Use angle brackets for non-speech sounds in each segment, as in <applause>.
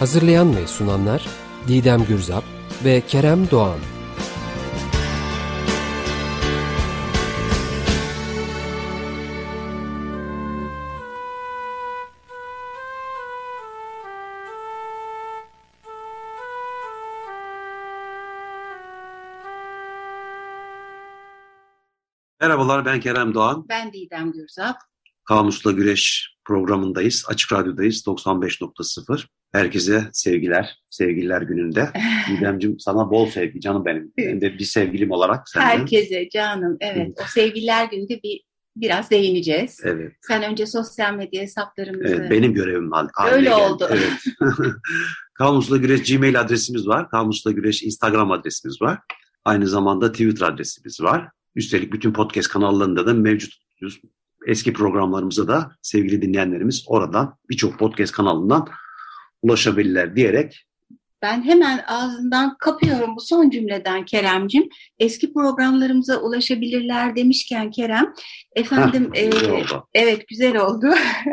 Hazırlayan ve sunanlar Didem Gürzap ve Kerem Doğan. Merhabalar ben Kerem Doğan. Ben Didem Gürzap. Kamusla Güreş programındayız. Açık Radyo'dayız 95.0. Herkese sevgiler, sevgililer gününde. <laughs> Didemciğim sana bol sevgi canım benim. Ben de bir sevgilim olarak senden. Herkese canım evet. o sevgililer gününde bir biraz değineceğiz. Evet. Sen önce sosyal medya hesaplarımızı... Evet, benim görevim haline Öyle geldi. oldu. Evet. <laughs> <laughs> Kamusla Güreş Gmail adresimiz var. Kamusla Güreş Instagram adresimiz var. Aynı zamanda Twitter adresimiz var. Üstelik bütün podcast kanallarında da mevcut eski programlarımıza da sevgili dinleyenlerimiz oradan birçok podcast kanalından ulaşabilirler diyerek ben hemen ağzından kapıyorum bu son cümleden Keremcim. Eski programlarımıza ulaşabilirler demişken Kerem, efendim Heh, e, evet güzel oldu.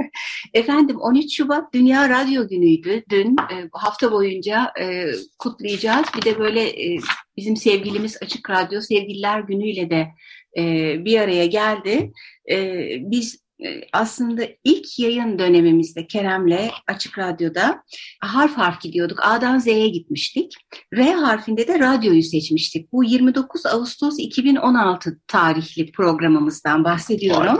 <laughs> efendim 13 Şubat Dünya Radyo Günü'ydü. Dün e, hafta boyunca e, kutlayacağız. Bir de böyle e, bizim sevgilimiz Açık Radyo Sevgililer Günü'yle de e, bir araya geldi. E, biz aslında ilk yayın dönemimizde Kerem'le Açık Radyo'da harf harf gidiyorduk. A'dan Z'ye gitmiştik. R harfinde de radyoyu seçmiştik. Bu 29 Ağustos 2016 tarihli programımızdan bahsediyorum.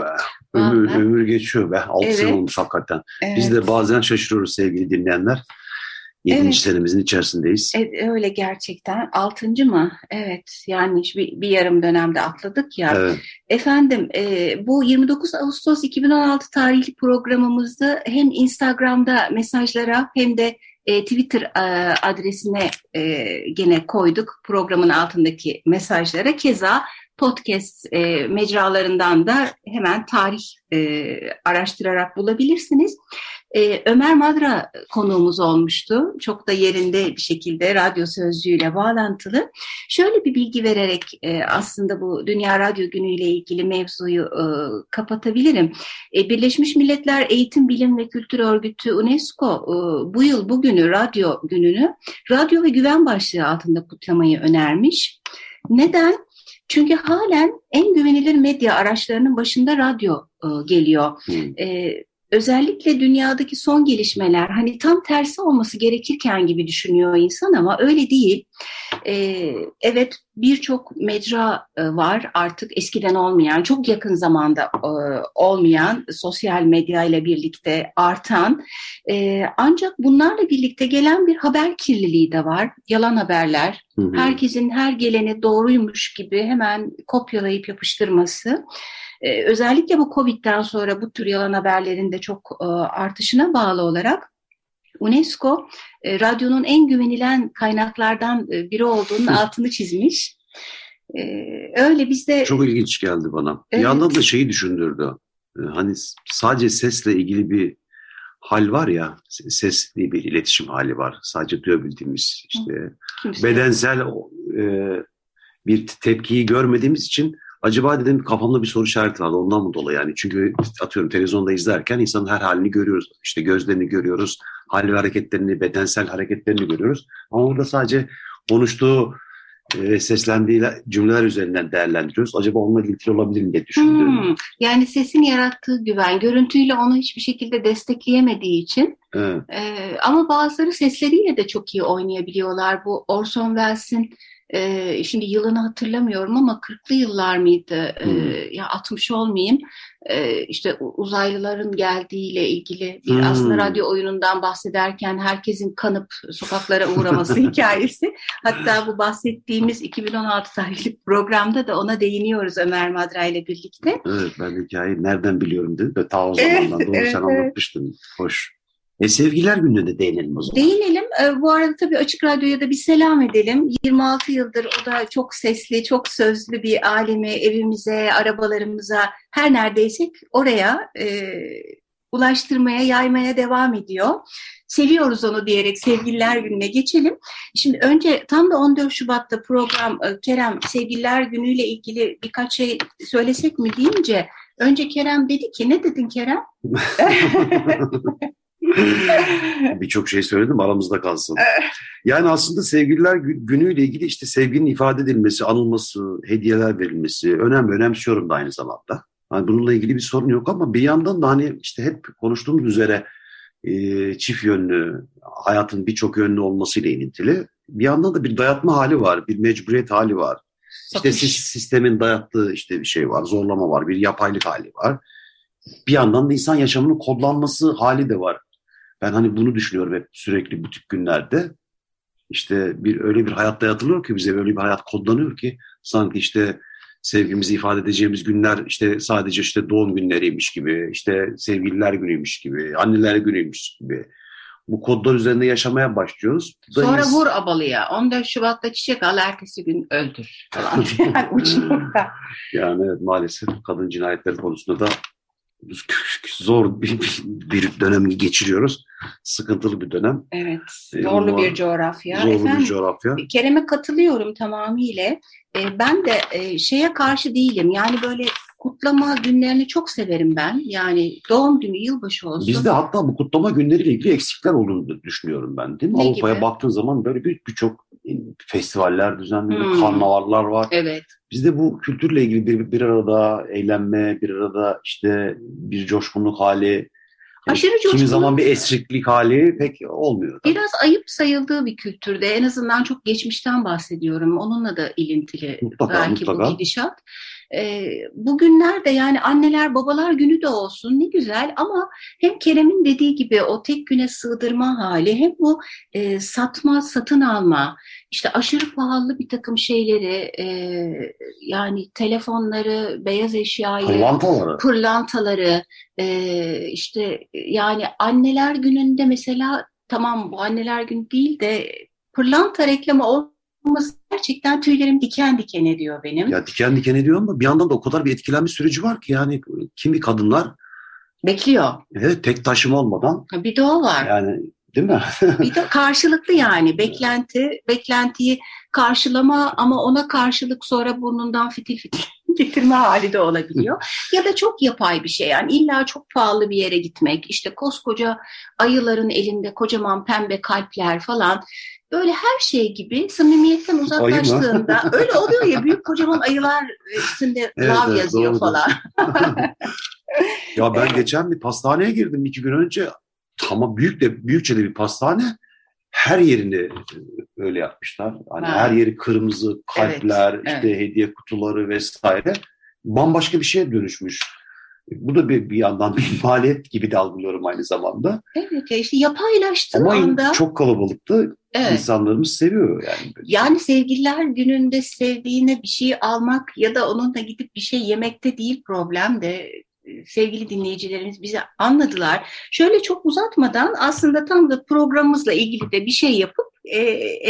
Ömür, ömür geçiyor be. 6 evet. sene olmuş hakikaten. Evet. Biz de bazen şaşırıyoruz sevgili dinleyenler. Yedinci evet. senemizin içerisindeyiz. Evet, öyle gerçekten. Altıncı mı? Evet. Yani bir, bir yarım dönemde atladık ya. Evet. Efendim e, bu 29 Ağustos 2016 tarihli programımızda hem Instagram'da mesajlara hem de e, Twitter e, adresine e, gene koyduk programın altındaki mesajlara. Keza podcast e, mecralarından da hemen tarih e, araştırarak bulabilirsiniz. Ee, Ömer Madra konuğumuz olmuştu. Çok da yerinde bir şekilde radyo sözcüğüyle bağlantılı. Şöyle bir bilgi vererek e, aslında bu Dünya Radyo Günü ile ilgili mevzuyu e, kapatabilirim. E, Birleşmiş Milletler Eğitim, Bilim ve Kültür Örgütü UNESCO e, bu yıl bugünü radyo gününü radyo ve güven başlığı altında kutlamayı önermiş. Neden? Çünkü halen en güvenilir medya araçlarının başında radyo e, geliyor. Hmm. E, özellikle dünyadaki son gelişmeler hani tam tersi olması gerekirken gibi düşünüyor insan ama öyle değil. Ee, evet birçok mecra e, var artık eskiden olmayan, çok yakın zamanda e, olmayan sosyal medya ile birlikte artan e, ancak bunlarla birlikte gelen bir haber kirliliği de var. Yalan haberler, hı hı. herkesin her geleni doğruymuş gibi hemen kopyalayıp yapıştırması. Ee, özellikle bu Covid'den sonra bu tür yalan haberlerin de çok e, artışına bağlı olarak UNESCO e, radyonun en güvenilen kaynaklardan e, biri olduğunun altını çizmiş. E, öyle bizde... Çok ilginç geldi bana. Evet. Bir yandan da şeyi düşündürdü. E, hani sadece sesle ilgili bir hal var ya, ses diye bir iletişim hali var. Sadece duyabildiğimiz işte Kimse bedensel e, bir tepkiyi görmediğimiz için Acaba dedim kafamda bir soru işareti vardı ondan mı dolayı yani. Çünkü atıyorum televizyonda izlerken insanın her halini görüyoruz. İşte gözlerini görüyoruz, hal ve hareketlerini, bedensel hareketlerini görüyoruz. Ama burada sadece konuştuğu e, seslendiği cümleler üzerinden değerlendiriyoruz. Acaba onunla ilgili olabilir mi diye düşündüm. Hmm, yani sesin yarattığı güven, görüntüyle onu hiçbir şekilde destekleyemediği için. Evet. E, ama bazıları sesleriyle de çok iyi oynayabiliyorlar. Bu Orson Welles'in e, şimdi yılını hatırlamıyorum ama 40'lı yıllar mıydı? E, ya 60 olmayayım. E, işte uzaylıların geldiğiyle ilgili bir hmm. aslında radyo oyunundan bahsederken herkesin kanıp sokaklara uğraması <laughs> hikayesi. Hatta bu bahsettiğimiz 2016 tarihli programda da ona değiniyoruz Ömer Madra ile birlikte. Evet ben hikayeyi nereden biliyorum dedim de ta o zamandan doğru evet, sen evet. anlatmıştın. Hoş. E sevgiler gününe de değinelim o zaman. Değinelim. E, bu arada tabii Açık Radyo'ya da bir selam edelim. 26 yıldır o da çok sesli, çok sözlü bir alemi evimize, arabalarımıza, her neredeysek oraya e, ulaştırmaya, yaymaya devam ediyor. Seviyoruz onu diyerek Sevgililer Günü'ne geçelim. Şimdi önce tam da 14 Şubat'ta program e, Kerem Sevgililer Günü ile ilgili birkaç şey söylesek mi deyince önce Kerem dedi ki ne dedin Kerem? <laughs> <laughs> <laughs> Birçok şey söyledim aramızda kalsın. Yani aslında sevgililer günüyle ilgili işte sevginin ifade edilmesi, anılması, hediyeler verilmesi önemli, önemsiyorum da aynı zamanda. Hani bununla ilgili bir sorun yok ama bir yandan da hani işte hep konuştuğumuz üzere e, çift yönlü, hayatın birçok yönlü olmasıyla ilintili. Bir yandan da bir dayatma hali var, bir mecburiyet hali var. İşte sistemin dayattığı işte bir şey var, zorlama var, bir yapaylık hali var. Bir yandan da insan yaşamının kodlanması hali de var. Ben hani bunu düşünüyorum hep sürekli bu tip günlerde. İşte bir öyle bir hayatta yatılıyor ki bize böyle bir hayat kodlanıyor ki sanki işte sevgimizi ifade edeceğimiz günler işte sadece işte doğum günleriymiş gibi, işte sevgililer günüymüş gibi, anneler günüymüş gibi. Bu kodlar üzerinde yaşamaya başlıyoruz. Sonra vur abalıya. 14 Şubat'ta çiçek al, ertesi gün öldür falan. <laughs> yani Yani evet, maalesef kadın cinayetleri konusunda da zor bir, bir dönemi geçiriyoruz. Sıkıntılı bir dönem. Evet, ee, zorlu bir coğrafya. Zorlu Efendim, bir coğrafya. Kerem'e katılıyorum tamamıyla. Ee, ben de e, şeye karşı değilim. Yani böyle kutlama günlerini çok severim ben. Yani doğum günü, yılbaşı olsun. Bizde hatta bu kutlama günleriyle ilgili eksikler olduğunu düşünüyorum ben. Değil mi? Avrupa'ya baktığın zaman böyle birçok festivaller düzenleniyor, hmm. karnavallar var. Evet. Bizde bu kültürle ilgili bir, bir arada eğlenme, bir arada işte bir coşkunluk hali, Aşırı coşkunluk. Kimi zaman bir esriklik hali pek olmuyor. Tabii. Biraz ayıp sayıldığı bir kültürde en azından çok geçmişten bahsediyorum. Onunla da ilintili mutlaka, belki mutlaka. bu gidişat. E, bugünlerde yani anneler babalar günü de olsun ne güzel ama hem Kerem'in dediği gibi o tek güne sığdırma hali hem bu e, satma satın alma işte aşırı pahalı bir takım şeyleri e, yani telefonları beyaz eşyayı pırlantaları, pırlantaları e, işte yani anneler gününde mesela tamam bu anneler günü değil de pırlanta reklamı olması gerçekten tüylerim diken diken ediyor benim. Ya diken diken ediyor ama bir yandan da o kadar bir etkilenme süreci var ki yani kimi kadınlar bekliyor. Evet tek taşıma olmadan. Bir de o var. Yani değil mi? <laughs> bir de karşılıklı yani beklenti, beklentiyi karşılama ama ona karşılık sonra burnundan fitil fitil <laughs> getirme hali de olabiliyor. <laughs> Ya da çok yapay bir şey yani illa çok pahalı bir yere gitmek işte koskoca ayıların elinde kocaman pembe kalpler falan böyle her şey gibi samimiyetten uzaklaştığında <laughs> öyle oluyor ya büyük kocaman ayılar üstünde evet, lav evet, yazıyor doğru. falan. <laughs> ya ben <laughs> geçen bir pastaneye girdim iki gün önce. Tamam büyük de büyükçe de bir pastane. Her yerini öyle yapmışlar. Hani ha. her yeri kırmızı kalpler, evet, işte evet. hediye kutuları vesaire. Bambaşka bir şeye dönüşmüş. Bu da bir, bir yandan bir maliyet gibi de algılıyorum aynı zamanda. Evet ya işte yapaylaştığı Ama anda. çok kalabalıktı. Evet. İnsanlarımız seviyor yani. Yani sevgililer gününde sevdiğine bir şey almak ya da onunla gidip bir şey yemekte değil problem de sevgili dinleyicilerimiz bize anladılar. Şöyle çok uzatmadan aslında tam da programımızla ilgili de bir şey yapıp e,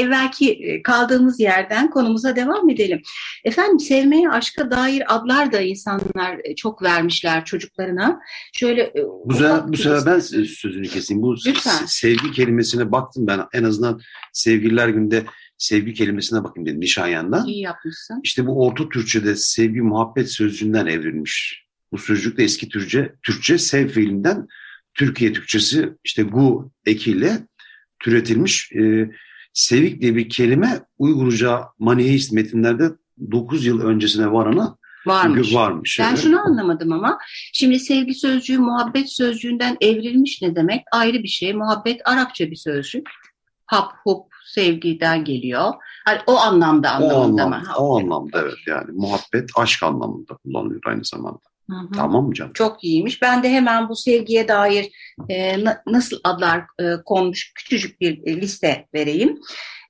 evvelki e, kaldığımız yerden konumuza devam edelim. Efendim sevmeye, aşka dair adlar da insanlar e, çok vermişler çocuklarına. Şöyle e, bu sefer, bu sefer ben sözünü keseyim. Bu Lütfen. sevgi kelimesine baktım ben en azından sevgililer günde sevgi kelimesine bakayım dedim Nişanyan'dan. İyi yapmışsın. İşte bu Orta Türkçe'de sevgi muhabbet sözcüğünden evrilmiş. Bu sözcük de eski Türkçe, Türkçe sev fiilinden Türkiye Türkçesi işte gu ekiyle türetilmiş. E, sevik diye bir kelime Uygurca maniheist metinlerde 9 yıl öncesine varana varmış. varmış. Ben evet. şunu anlamadım ama şimdi sevgi sözcüğü muhabbet sözcüğünden evrilmiş ne demek? Ayrı bir şey. Muhabbet Arapça bir sözcük. Hap, hup, sevgiden geliyor. Hani o anlamda anlamında o anlamda, mı? O anlamda evet yani muhabbet aşk anlamında kullanılıyor aynı zamanda. Hı hı. Tamam mı canım? Çok iyiymiş. Ben de hemen bu sevgiye dair e, na, nasıl adlar e, konmuş küçücük bir e, liste vereyim.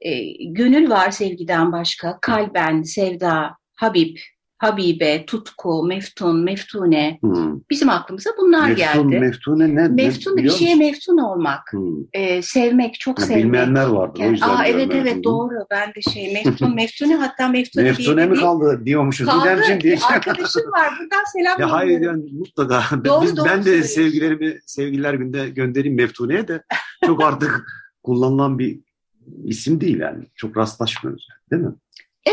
E, gönül var sevgiden başka, kalben, sevda, Habib, Habibe, Tutku, Meftun, Meftune. Hmm. Bizim aklımıza bunlar meftun, geldi. Meftune ne? Meftun ne, bir şeye meftun olmak. Hmm. E, sevmek, çok ya, sevmek. Bilmeyenler vardır Yani, o yüzden. aa, evet evet doğru. Ben de şey Meftun, <laughs> Meftune hatta Meftune, Meftune mi kaldı diyormuşuz. Kaldı. Didemciğim diye. Arkadaşım var. Buradan selam Ya hayır yani mutlaka. <laughs> Doğru, Biz, doğru ben de sevgilerimi sevgililer günde göndereyim Meftune'ye de çok artık kullanılan bir isim değil yani. Çok rastlaşmıyoruz yani, değil mi?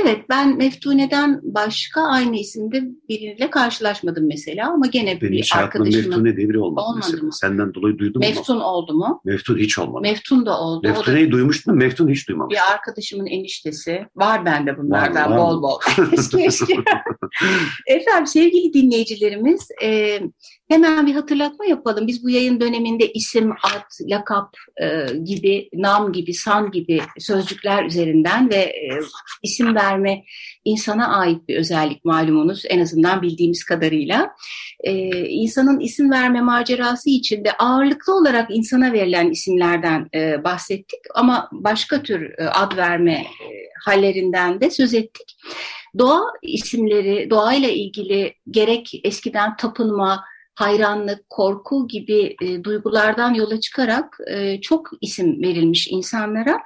Evet ben Meftune'den başka aynı isimde biriyle karşılaşmadım mesela ama gene Benim bir arkadaşımın Meftune diye biri olmadı, Olmadı mesela. mı? Senden dolayı duydum Meftun ama. oldu mu? Meftun hiç olmadı. Meftun da oldu. O da Meftune'yi duymuştum, Meftun hiç duymamıştım. bir arkadaşımın eniştesi. Var bende bunlardan Var, var bol bol. <laughs> eski. <laughs> <laughs> Efendim sevgili dinleyicilerimiz e, hemen bir hatırlatma yapalım. Biz bu yayın döneminde isim, ad, lakap e, gibi, nam gibi, san gibi sözcükler üzerinden ve e, isim verme insana ait bir özellik malumunuz en azından bildiğimiz kadarıyla. E, insanın isim verme macerası içinde ağırlıklı olarak insana verilen isimlerden e, bahsettik ama başka tür e, ad verme e, hallerinden de söz ettik. Doğa isimleri, doğayla ilgili gerek eskiden tapınma, hayranlık, korku gibi e, duygulardan yola çıkarak e, çok isim verilmiş insanlara.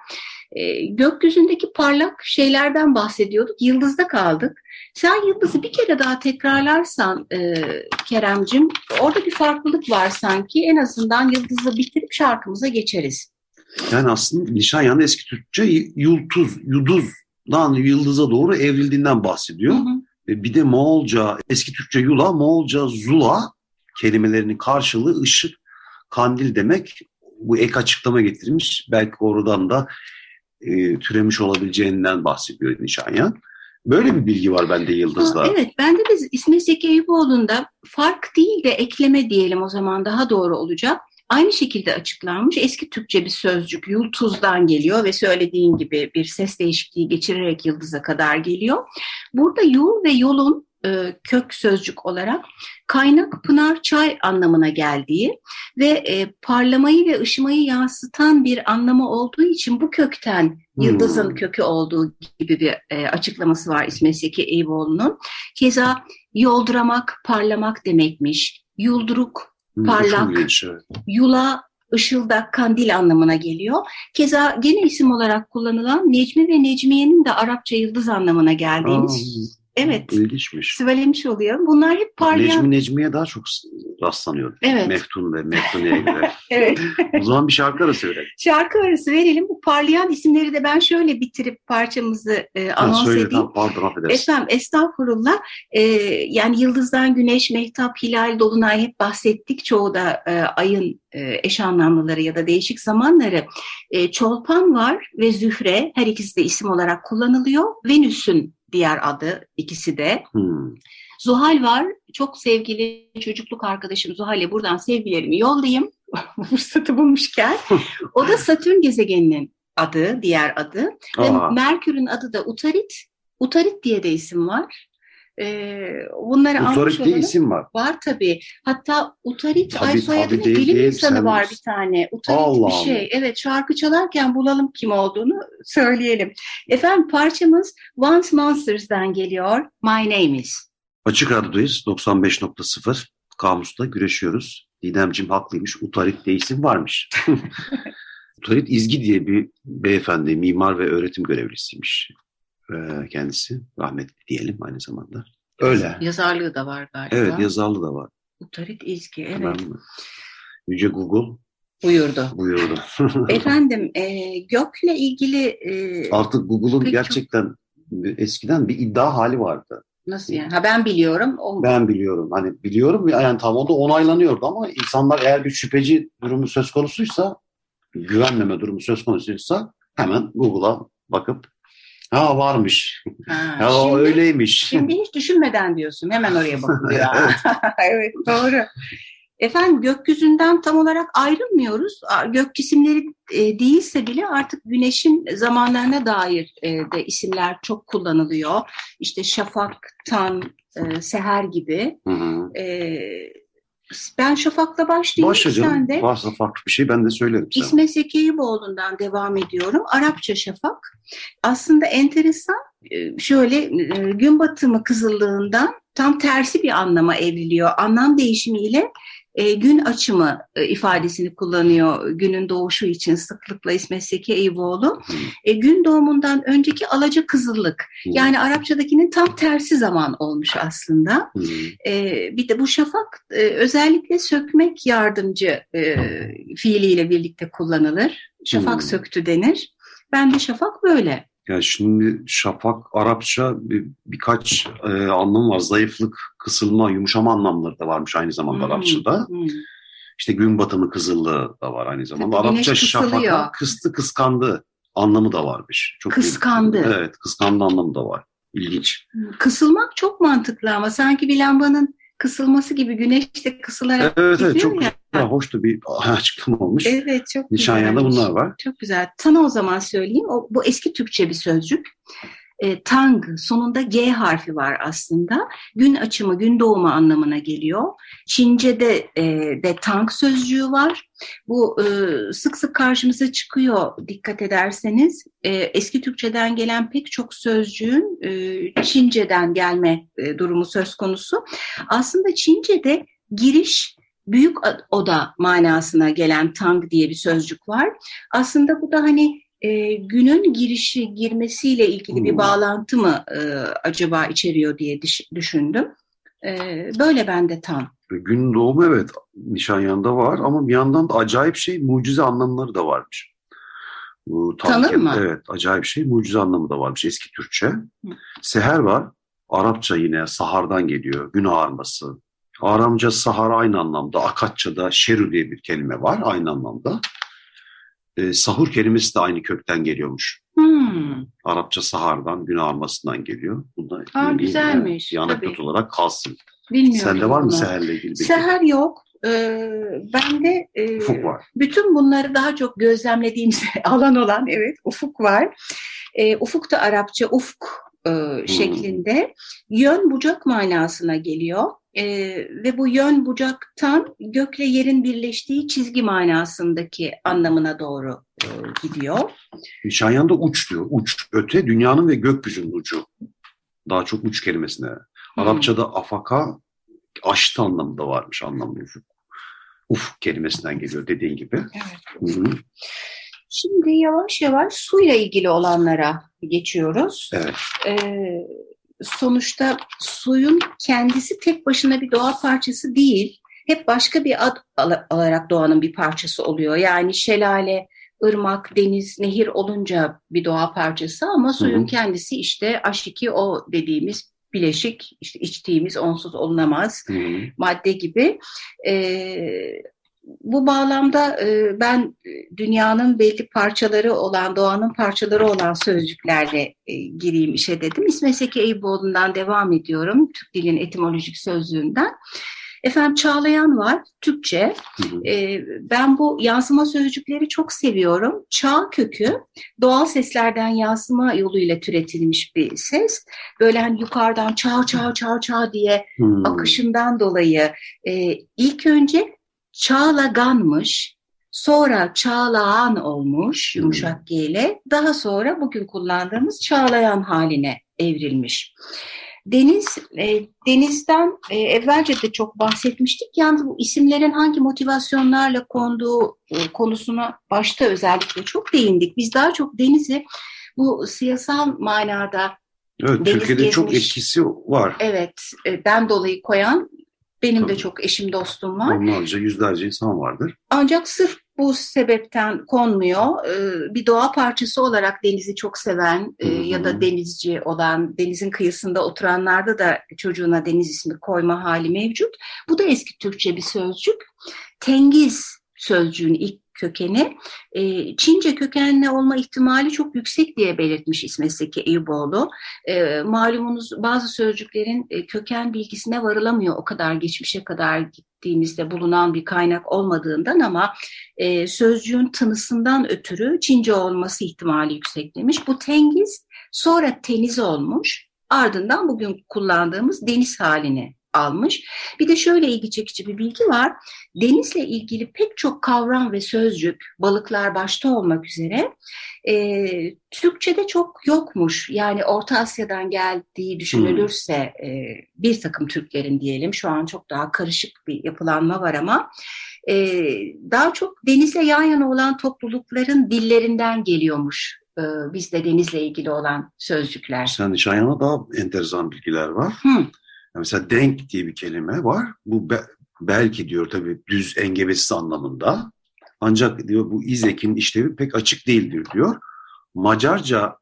E, gökyüzündeki parlak şeylerden bahsediyorduk, yıldızda kaldık. Sen yıldızı bir kere daha tekrarlarsan e, Keremcim, orada bir farklılık var sanki. En azından yıldızı bitirip şarkımıza geçeriz. Yani aslında Nişanyan'da eski Türkçe yultuz, yuduzdan yıldıza doğru evrildiğinden bahsediyor. Hı hı. E, Bir de Moğolca, eski Türkçe yula, Moğolca zula kelimelerinin karşılığı ışık, kandil demek. Bu ek açıklama getirmiş. Belki oradan da e, türemiş olabileceğinden bahsediyor Nişanyan. Böyle bir bilgi var bende Yıldız'da. Ha, evet, bende de İsmet Zeki Eyüboğlu'nda fark değil de ekleme diyelim o zaman daha doğru olacak. Aynı şekilde açıklanmış eski Türkçe bir sözcük yultuzdan geliyor ve söylediğin gibi bir ses değişikliği geçirerek yıldıza kadar geliyor. Burada yul ve yolun e, kök sözcük olarak kaynak, pınar, çay anlamına geldiği ve e, parlamayı ve ışımayı yansıtan bir anlamı olduğu için bu kökten yıldızın Hmm. kökü olduğu gibi bir e, açıklaması var İsmet Zeki Eyüboğlu'nun. Keza yolduramak, parlamak demekmiş. Yulduruk, parlak. yula, ışıldak, kandil anlamına geliyor. Keza gene isim olarak kullanılan Necmi ve Necmiye'nin de Arapça yıldız anlamına geldiğimiz. Evet. İlginçmiş. Söylemiş oluyor. Bunlar hep parlayan. Necmi Necmi'ye daha çok rastlanıyor. Evet. Meftun ve Meftune'ye göre. <laughs> Evet. o zaman bir şarkı arası verelim. Şarkı arası verelim. Bu parlayan isimleri de ben şöyle bitirip parçamızı e, Ha, anons söyle, edeyim. tamam, pardon affedersin. Efendim estağfurullah. Ee, yani yıldızdan güneş, mehtap, hilal, dolunay hep bahsettik. Çoğu da e, ayın e, eş anlamlıları ya da değişik zamanları. E, çolpan var ve zühre her ikisi de isim olarak kullanılıyor. Venüs'ün diğer adı ikisi de. Hmm. Zuhal var. Çok sevgili çocukluk arkadaşım Zuhal'e buradan sevgilerimi yollayayım. <laughs> Fırsatı bulmuşken. O da Satürn gezegeninin adı, diğer adı. Ve Merkür'ün adı da Utarit. Utarit diye de isim var. Ee, bunları Utorit diye isim var. Var tabii. Hatta Utarit Tabii, ay soyadının bilim değil, insanı sen var bir tane. Utarit Allah bir şey. Evet şarkı çalarken bulalım kim olduğunu <laughs> söyleyelim. Efendim parçamız Once Monsters'dan geliyor. My Name Is. Açık Radyo'dayız. 95.0. Kamus'ta güreşiyoruz. Didemcim haklıymış. Utarit diye isim varmış. <laughs> Utarit İzgi diye bir beyefendi, mimar ve öğretim görevlisiymiş ee, kendisi. Rahmetli diyelim aynı zamanda. Öyle. Yazarlığı da var galiba. Evet yazarlı da var. Utarit İzgi evet. Hemen Yüce Google Buyurdu. buyurdu. <laughs> Efendim e, gökle ilgili e, Artık Google'un gerçekten eskiden bir iddia hali vardı. nasıl yani? Ha ben biliyorum. O, Ben biliyorum. Hani biliyorum yani tam o da onaylanıyordu ama insanlar eğer bir şüpheci durumu söz konusuysa güvenmeme durumu söz konusuysa hemen Google'a bakıp ha varmış. Ha, o şimdi- öyleymiş. Şimdi hiç düşünmeden diyorsun. Hemen oraya <laughs> bakılıyor. <laughs> evet doğru. Efendim gökyüzünden tam olarak ayrılmıyoruz. Gök cisimleri e, değilse bile artık güneşin zamanlarına dair e, de isimler çok kullanılıyor. İşte şafak, tan, e, seher gibi. Hı hı. E, ben Şafak'la başlayayım. Başla canım. De. Varsa farklı bir şey ben de söylerim sana. İsmet Zeki Eyüboğlu'ndan devam ediyorum. Arapça Şafak. Aslında enteresan. E, şöyle e, gün batımı kızıllığından tam tersi bir anlama evriliyor. Anlam değişimiyle e, gün açımı e, ifadesini kullanıyor günün doğuşu için sıklıkla İsmet Seki Eyüboğlu. E, gün doğumundan önceki alaca kızıllık yani Arapçadakinin tam tersi zaman olmuş aslında. E, bir de bu şafak e, özellikle sökmek yardımcı e, fiiliyle birlikte kullanılır. Şafak söktü denir. Ben de şafak böyle. Yani şimdi şafak Arapça bir, birkaç e, anlam var. Zayıflık, kısılma, yumuşama anlamları da varmış aynı zamanda hmm. Arapçada. Hmm. İşte gün batımı kızıllığı da var aynı zamanda. Tabii, Arapça şafaka kıstı kıskandı anlamı da varmış. Çok kıskandı. Bir, evet kıskandı anlamı da var. İlginç. Kısılmak çok mantıklı ama sanki bir lambanın kısılması gibi güneş de kısılarak evet, evet, çok ya. Güzel, hoştu bir <laughs> açıklama olmuş. Evet çok Nişanyanda bunlar var. Çok güzel. Tanı o zaman söyleyeyim. O, bu eski Türkçe bir sözcük. E, tang sonunda G harfi var aslında. Gün açımı, gün doğumu anlamına geliyor. Çince'de e, de tang sözcüğü var. Bu e, sık sık karşımıza çıkıyor dikkat ederseniz. E, eski Türkçeden gelen pek çok sözcüğün e, Çince'den gelme e, durumu söz konusu. Aslında Çince'de giriş büyük oda manasına gelen tang diye bir sözcük var. Aslında bu da hani e, günün girişi girmesiyle ilgili hmm. bir bağlantı mı e, acaba içeriyor diye düşündüm. E, böyle bende tam. Gün doğumu evet Nişanyan'da var ama bir yandan da acayip şey mucize anlamları da varmış. Bu, Tanır mı? Evet acayip şey mucize anlamı da varmış eski Türkçe. Hı. Seher var Arapça yine sahardan geliyor gün ağarması. Aramca sahar aynı anlamda Akatça'da şeru diye bir kelime var aynı anlamda e, sahur kelimesi de aynı kökten geliyormuş. Hmm. Arapça sahardan, gün ağarmasından geliyor. Bunda Aa, güzelmiş. Bir anekdot olarak kalsın. Bilmiyorum. Sende var mı seherle ilgili? Seher yok. Ee, ben de e, ufuk var. bütün bunları daha çok gözlemlediğim <laughs> alan olan evet ufuk var. E, ufuk da Arapça ufk e, hmm. şeklinde yön bucak manasına geliyor. E, ve bu yön bucaktan gökle yerin birleştiği çizgi manasındaki anlamına doğru e, gidiyor. Nişanyan'da uç diyor. Uç, öte dünyanın ve gökyüzünün ucu. Daha çok uç kelimesine. Hmm. Arapçada afaka aştı anlamında varmış anlamı ufuk. Ufuk kelimesinden geliyor dediğin gibi. Evet. Hı -hı. Şimdi yavaş yavaş suyla ilgili olanlara geçiyoruz. Evet. Ee, sonuçta suyun kendisi tek başına bir doğa parçası değil. Hep başka bir ad alarak doğanın bir parçası oluyor. Yani şelale, ırmak, deniz, nehir olunca bir doğa parçası ama suyun Hı-hı. kendisi işte H2O dediğimiz bileşik, işte içtiğimiz onsuz olunamaz Hı-hı. madde gibi. Ee, bu bağlamda e, ben dünyanın belli parçaları olan, doğanın parçaları olan sözcüklerle e, gireyim işe dedim. İsmet Seki Eyüboğlu'ndan devam ediyorum. Türk dilin etimolojik sözlüğünden. Efendim Çağlayan var, Türkçe. E, ben bu yansıma sözcükleri çok seviyorum. Çağ kökü doğal seslerden yansıma yoluyla türetilmiş bir ses. Böyle hani yukarıdan çağ çağ çağ çağ diye hı. akışından dolayı e, ilk önce Çağlaganmış, sonra Çağlağan olmuş yumuşak G ile, daha sonra bugün kullandığımız Çağlayan haline evrilmiş. Deniz, e, denizden e, evvelce de çok bahsetmiştik. Yalnız bu isimlerin hangi motivasyonlarla konduğu e, konusuna başta özellikle çok değindik. Biz daha çok denizi bu siyasal manada Evet, Türkiye'de gezmiş, çok etkisi var. Evet, e, ben dolayı koyan benim Tabii. de çok eşim dostum var. Onlarca yüzlerce insan vardır. Ancak sırf bu sebepten konmuyor. Ee, bir doğa parçası olarak denizi çok seven e, ya da denizci olan, denizin kıyısında oturanlarda da çocuğuna deniz ismi koyma hali mevcut. Bu da eski Türkçe bir sözcük. Tengiz sözcüğün ilk kökeni e, Çince kökenli olma ihtimali çok yüksek diye belirtmiş İsmet Seki Eyüboğlu. E, malumunuz bazı sözcüklerin e, köken bilgisine varılamıyor o kadar geçmişe kadar gittiğimizde bulunan bir kaynak olmadığından ama e, sözcüğün tınısından ötürü Çince olması ihtimali yüksek demiş. Bu tengiz sonra teniz olmuş ardından bugün kullandığımız deniz halini almış. Bir de şöyle ilgi çekici bir bilgi var. Denizle ilgili pek çok kavram ve sözcük, balıklar başta olmak üzere e, Türkçe'de çok yokmuş. Yani Orta Asya'dan geldiği düşünülürse hmm. e, bir takım Türklerin diyelim şu an çok daha karışık bir yapılanma var ama e, daha çok denizle yan yana olan toplulukların dillerinden geliyormuş e, bizde denizle ilgili olan sözcükler. Sen Şayan'a daha enteresan bilgiler var. Hmm. Mesela denk diye bir kelime var. Bu be, belki diyor tabii düz engebesiz anlamında. Ancak diyor bu izekin işlevi pek açık değildir diyor. Macarca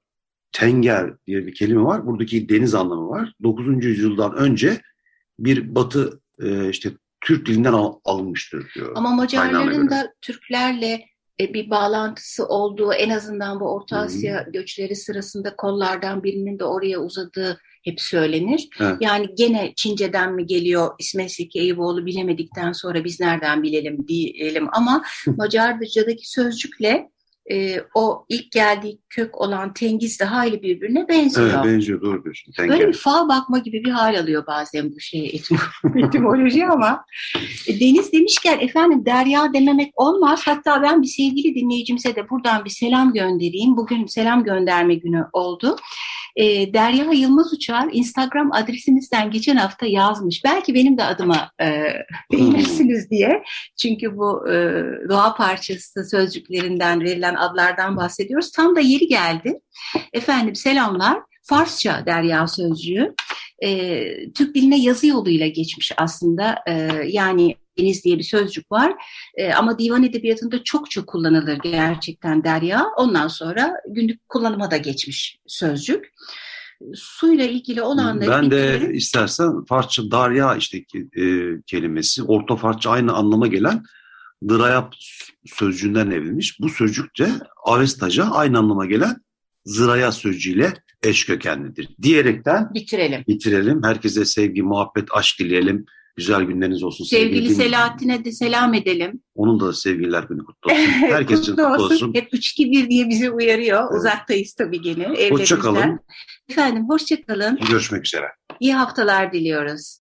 tenger diye bir kelime var. Buradaki deniz anlamı var. 9. yüzyıldan önce bir batı e, işte Türk dilinden al, alınmıştır diyor. Ama Macarların da Türklerle e, bir bağlantısı olduğu en azından bu Orta Asya hmm. göçleri sırasında kollardan birinin de oraya uzadığı hep söylenir. Evet. Yani gene Çince'den mi geliyor İsmet Seki Eyüboğlu bilemedikten sonra biz nereden bilelim diyelim ama Macarca'daki sözcükle e, o ilk geldiği kök olan tengiz de hayli birbirine benziyor. Evet benziyor doğru diyorsun. Tengiz. Böyle bir fal bakma gibi bir hal alıyor bazen bu şey <laughs> etimoloji ama e, deniz demişken efendim derya dememek olmaz. Hatta ben bir sevgili dinleyicimize de buradan bir selam göndereyim. Bugün selam gönderme günü oldu. E, Derya Yılmaz Uçar Instagram adresinizden geçen hafta yazmış. Belki benim de adıma e, beğenirsiniz hmm. diye. Çünkü bu e, doğa parçası sözcüklerinden verilen adlardan bahsediyoruz. Tam da yeri geldi. Efendim selamlar. Farsça Derya sözcüğü. E, Türk diline yazı yoluyla geçmiş aslında. E, yani deniz diye bir sözcük var. E, ama divan edebiyatında çok çok kullanılır gerçekten derya. Ondan sonra günlük kullanıma da geçmiş sözcük. Suyla ilgili olanları... Ben de istersen Farsça darya işte e, kelimesi, orta Farsça aynı anlama gelen dırayap sözcüğünden evrilmiş. Bu sözcük de Avestaca aynı anlama gelen zıraya sözcüğüyle eş kökenlidir. Diyerekten bitirelim. Bitirelim. Herkese sevgi, muhabbet, aşk dileyelim. Güzel günleriniz olsun. Sevgili, sevgili Selahattin'e de selam edelim. Onun da sevgililer günü kutlu olsun. <laughs> Herkes için kutlu olsun. olsun. Hep 3-2-1 diye bizi uyarıyor. Evet. Uzaktayız tabii gene. Hoşçakalın. Efendim hoşçakalın. Görüşmek üzere. İyi haftalar diliyoruz.